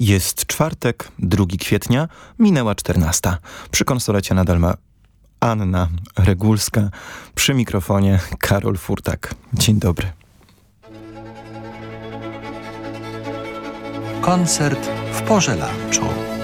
Jest czwartek, 2 kwietnia, minęła 14. Przy konsolecie nadal ma Anna Regulska, przy mikrofonie Karol Furtak. Dzień dobry. Koncert w porze lunchu.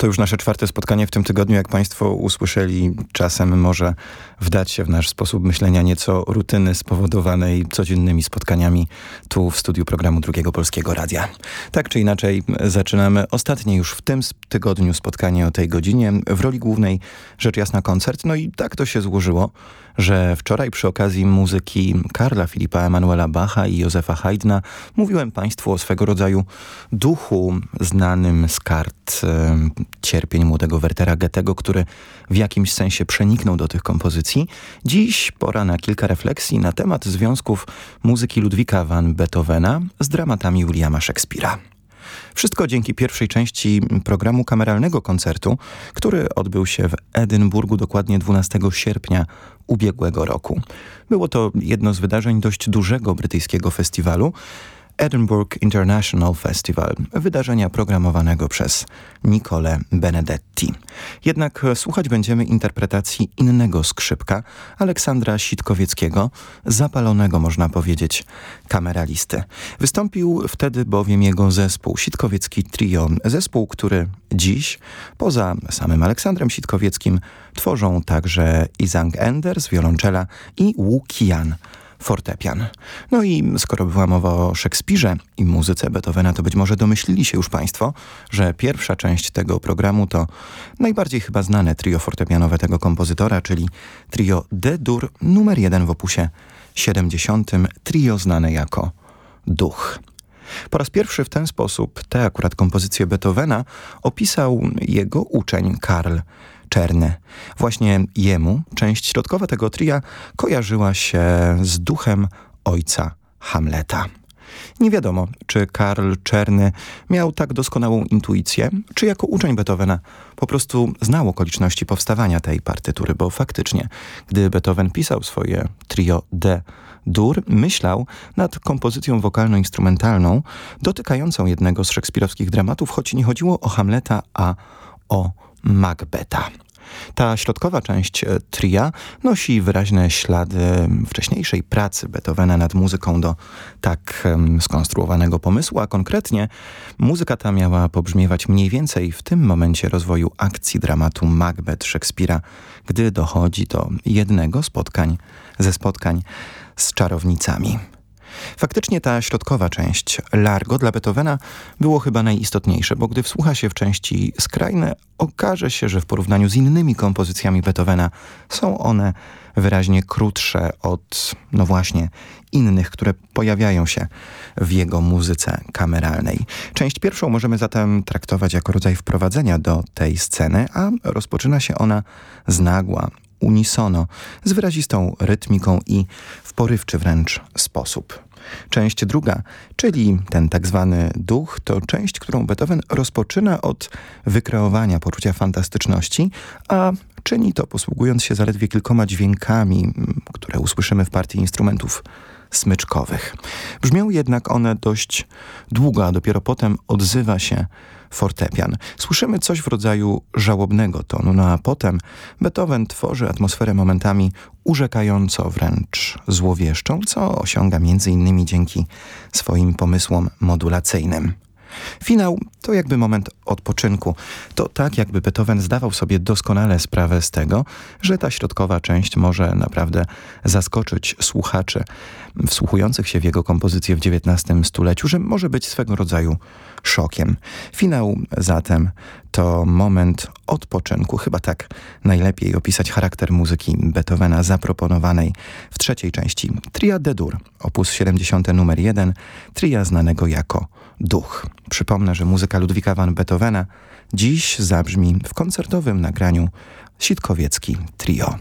To już nasze czwarte spotkanie w tym tygodniu. Jak Państwo usłyszeli, czasem może wdać się w nasz sposób myślenia nieco rutyny spowodowanej codziennymi spotkaniami tu w studiu programu Drugiego Polskiego Radia. Tak czy inaczej zaczynamy ostatnie już w tym tygodniu spotkanie o tej godzinie. W roli głównej rzecz jasna koncert. No i tak to się złożyło, że wczoraj przy okazji muzyki Karla Filipa Emanuela Bacha i Józefa Haydna mówiłem Państwu o swego rodzaju duchu znanym z kart e, cierpień młodego Wertera Goethego, który w jakimś sensie przeniknął do tych kompozycji. Dziś pora na kilka refleksji na temat związków muzyki Ludwika van Beethovena z dramatami Williama Shakespeare'a. Wszystko dzięki pierwszej części programu kameralnego koncertu, który odbył się w Edynburgu dokładnie 12 sierpnia ubiegłego roku. Było to jedno z wydarzeń dość dużego brytyjskiego festiwalu, Edinburgh International Festival, wydarzenia programowanego przez Nicole Benedetti. Jednak słuchać będziemy interpretacji innego skrzypka, Aleksandra Sitkowieckiego, zapalonego można powiedzieć kameralisty. Wystąpił wtedy bowiem jego zespół, Sitkowiecki Trio, zespół, który dziś, poza samym Aleksandrem Sitkowieckim, tworzą także Izang Ender z wiolonczela i Wu Kian fortepian. No i skoro była mowa o Szekspirze i muzyce Beethovena, to być może domyślili się już Państwo, że pierwsza część tego programu to najbardziej chyba znane trio fortepianowe tego kompozytora, czyli trio D-dur numer jeden w opusie 70, trio znane jako Duch. Po raz pierwszy w ten sposób tę akurat kompozycję Beethovena opisał jego uczeń Karl Czerny. Właśnie jemu część środkowa tego tria kojarzyła się z duchem ojca Hamleta. Nie wiadomo, czy Karl Czerny miał tak doskonałą intuicję, czy jako uczeń Beethovena po prostu znał okoliczności powstawania tej partytury, bo faktycznie, gdy Beethoven pisał swoje trio D dur, myślał nad kompozycją wokalno-instrumentalną dotykającą jednego z szekspirowskich dramatów, choć nie chodziło o Hamleta, a o Macbeta. Ta środkowa część e, tria nosi wyraźne ślady wcześniejszej pracy Beethovena nad muzyką do tak skonstruowanego pomysłu, a konkretnie muzyka ta miała pobrzmiewać mniej więcej w tym momencie rozwoju akcji dramatu Macbeth Szekspira, gdy dochodzi do jednego spotkań ze spotkań z czarownicami. Faktycznie ta środkowa część, Largo, dla Beethovena było chyba najistotniejsze, bo gdy wsłucha się w części skrajne, okaże się, że w porównaniu z innymi kompozycjami Beethovena są one wyraźnie krótsze od, no właśnie, innych, które pojawiają się w jego muzyce kameralnej. Część pierwszą możemy zatem traktować jako rodzaj wprowadzenia do tej sceny, a rozpoczyna się ona z nagła, unisono, z wyrazistą rytmiką i porywczy wręcz sposób. Część druga, czyli ten tak zwany duch, to część, którą Beethoven rozpoczyna od wykreowania poczucia fantastyczności, a czyni to posługując się zaledwie kilkoma dźwiękami, które usłyszymy w partii instrumentów smyczkowych. Brzmią jednak one dość długo, a dopiero potem odzywa się fortepian. Słyszymy coś w rodzaju żałobnego tonu, no a potem Beethoven tworzy atmosferę momentami urzekająco wręcz złowieszczą, co osiąga między innymi dzięki swoim pomysłom modulacyjnym. Finał to jakby moment odpoczynku. To tak, jakby Beethoven zdawał sobie doskonale sprawę z tego, że ta środkowa część może naprawdę zaskoczyć słuchaczy wsłuchujących się w jego kompozycję w XIX stuleciu, że może być swego rodzaju szokiem. Finał zatem to moment odpoczynku. Chyba tak najlepiej opisać charakter muzyki Beethovena zaproponowanej w trzeciej części Tria de Dur, opus 70 numer 1, tria znanego jako Duch. Przypomnę, że muzyka Ludwika van Beethovena dziś zabrzmi w koncertowym nagraniu Sitkowiecki Trio.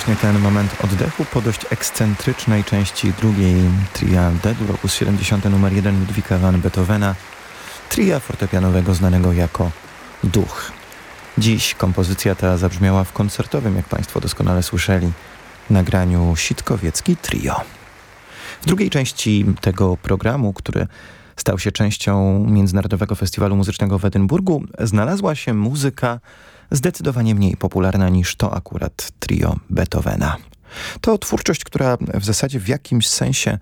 Właśnie ten moment oddechu po dość ekscentrycznej części drugiej tria D-dur op. 70 numer 1 Ludwika van Beethovena, tria fortepianowego znanego jako Duch. Dziś kompozycja ta zabrzmiała w koncertowym, jak Państwo doskonale słyszeli, nagraniu Sitkowiecki Trio. W drugiej części tego programu, który stał się częścią Międzynarodowego Festiwalu Muzycznego w Edynburgu, znalazła się muzyka zdecydowanie mniej popularna niż to akurat trio Beethovena. To twórczość, która w zasadzie w jakimś sensie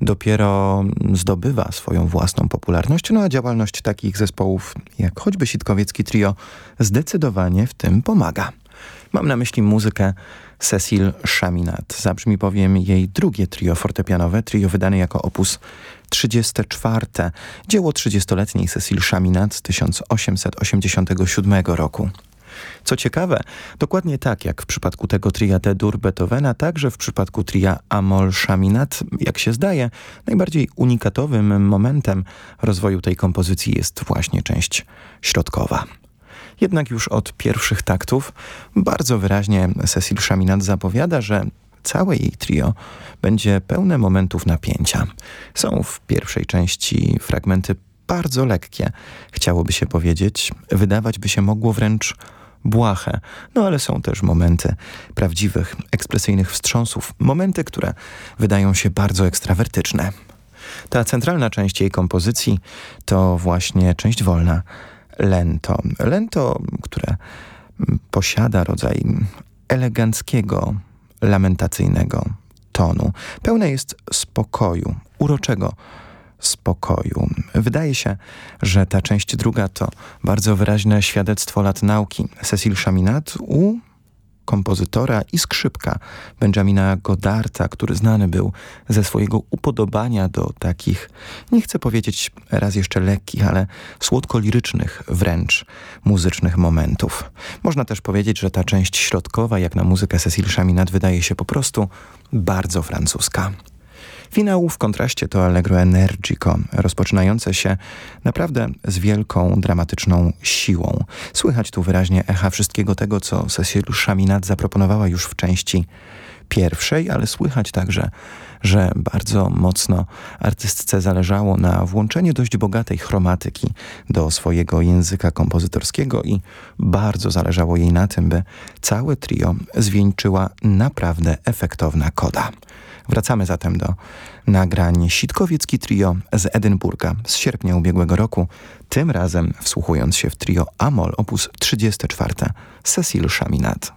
dopiero zdobywa swoją własną popularność, no a działalność takich zespołów jak choćby Sitkowiecki Trio zdecydowanie w tym pomaga. Mam na myśli muzykę Cecil Chaminat. Zabrzmi bowiem jej drugie trio fortepianowe, trio wydane jako opus 34. Dzieło 30-letniej Cecil Chaminat z 1887 roku. Co ciekawe, dokładnie tak jak w przypadku tego tria D-dur Beethovena, także w przypadku tria Amol Chaminat, jak się zdaje, najbardziej unikatowym momentem rozwoju tej kompozycji jest właśnie część środkowa. Jednak już od pierwszych taktów bardzo wyraźnie Cecil Chaminat zapowiada, że całe jej trio będzie pełne momentów napięcia. Są w pierwszej części fragmenty bardzo lekkie, chciałoby się powiedzieć, wydawać by się mogło wręcz błahe, no ale są też momenty prawdziwych, ekspresyjnych wstrząsów, momenty, które wydają się bardzo ekstrawertyczne. Ta centralna część jej kompozycji to właśnie część wolna, lento. Lento, które posiada rodzaj eleganckiego, lamentacyjnego tonu. Pełne jest spokoju, uroczego spokoju. Wydaje się, że ta część druga to bardzo wyraźne świadectwo lat nauki Cecil Chaminat u kompozytora i skrzypka Benjamina Godarta, który znany był ze swojego upodobania do takich, nie chcę powiedzieć raz jeszcze lekkich, ale słodko-lirycznych wręcz muzycznych momentów. Można też powiedzieć, że ta część środkowa, jak na muzykę Cecil Chaminat, wydaje się po prostu bardzo francuska. Finał w kontraście to Allegro Energico, rozpoczynające się naprawdę z wielką, dramatyczną siłą. Słychać tu wyraźnie echa wszystkiego tego, co Cecil Chaminat zaproponowała już w części pierwszej, ale słychać także, że bardzo mocno artystce zależało na włączeniu dość bogatej chromatyki do swojego języka kompozytorskiego i bardzo zależało jej na tym, by całe trio zwieńczyła naprawdę efektowna koda. Wracamy zatem do nagrań Sitkowiecki Trio z Edynburga z sierpnia ubiegłego roku, tym razem wsłuchując się w trio Amol op. 34 Cecil Chaminat.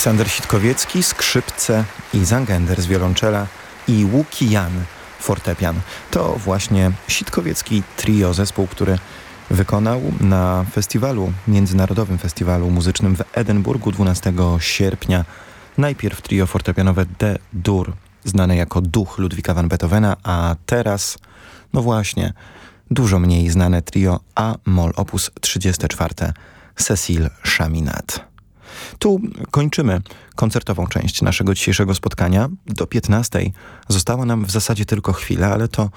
Aleksander Sitkowiecki, skrzypce i Zangender z wiolonczela i Łuki Jan, fortepian. To właśnie Sitkowiecki trio, zespół, który wykonał na festiwalu, Międzynarodowym Festiwalu Muzycznym w Edynburgu 12 sierpnia najpierw trio fortepianowe D Dur, znane jako Duch Ludwika van Beethovena, a teraz, no właśnie, dużo mniej znane trio A-moll op. 34 Cecil Chaminade. Tu kończymy koncertową część naszego dzisiejszego spotkania. Do 15 została nam w zasadzie tylko chwila, ale to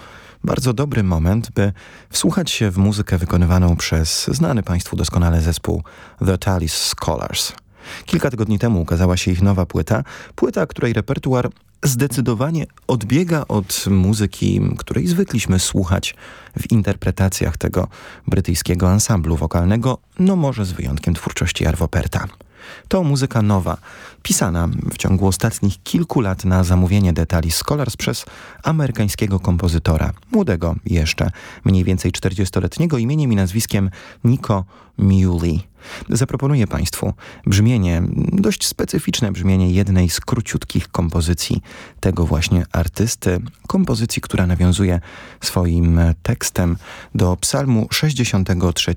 bardzo dobry moment, by wsłuchać się w muzykę wykonywaną przez znany Państwu doskonale zespół The Talis Scholars. Kilka tygodni temu ukazała się ich nowa płyta, płyta, której repertuar zdecydowanie odbiega od muzyki, której zwykliśmy słuchać w interpretacjach tego brytyjskiego ansamblu wokalnego, no może z wyjątkiem twórczości Arvo Perta. To muzyka nowa, pisana w ciągu ostatnich kilku lat na zamówienie detali Scholars przez amerykańskiego kompozytora, młodego jeszcze, mniej więcej 40-letniego imieniem i nazwiskiem Nico Muley. Zaproponuję Państwu brzmienie, dość specyficzne brzmienie jednej z króciutkich kompozycji tego właśnie artysty. Kompozycji, która nawiązuje swoim tekstem do psalmu 63,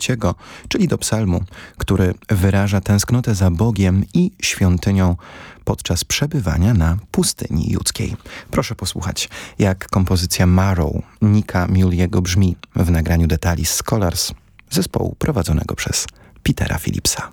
czyli do psalmu, który wyraża tęsknotę za Bogiem i świątynią podczas przebywania na pustyni judzkiej. Proszę posłuchać, jak kompozycja Marrow Nika Muliego brzmi w nagraniu detali Scholars zespołu prowadzonego przez Petera Philipsa.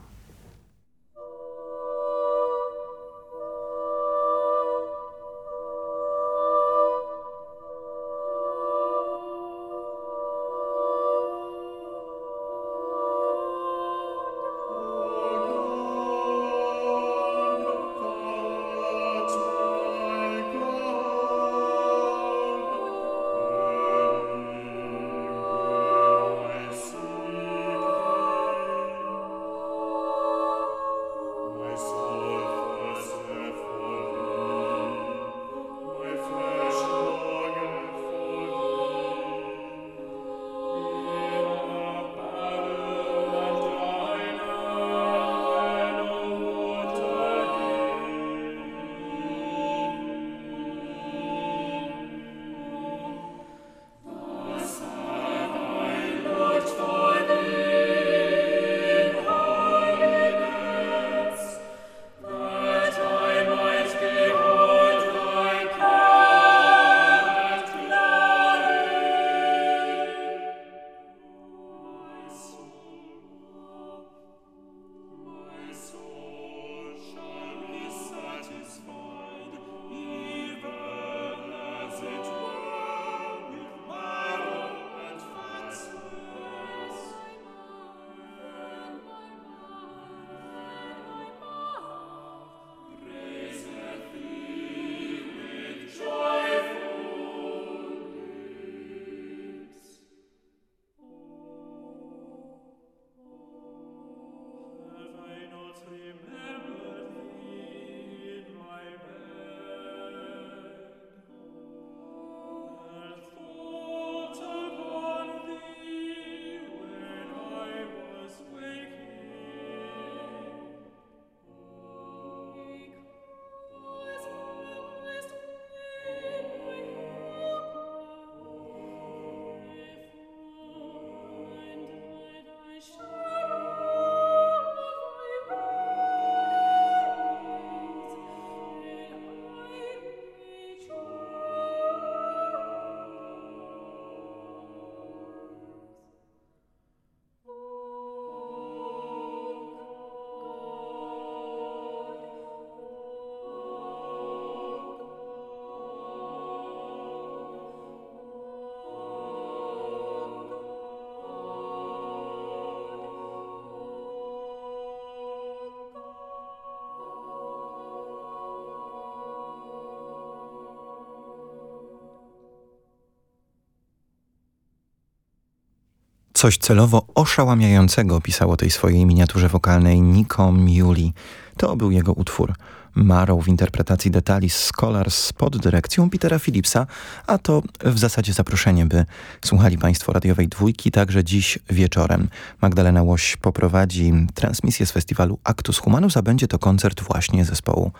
Coś celowo oszałamiającego pisał o tej swojej miniaturze wokalnej Nico Miuli. To był jego utwór. Marą w interpretacji detali Scholars pod dyrekcją Petera Philipsa, a to w zasadzie zaproszenie, by słuchali Państwo radiowej dwójki także dziś wieczorem. Magdalena Łoś poprowadzi transmisję z festiwalu Actus Humanus, a będzie to koncert właśnie zespołu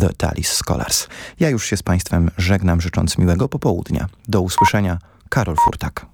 The Talis Scholars. Ja już się z Państwem żegnam, życząc miłego popołudnia. Do usłyszenia. Karol Furtak.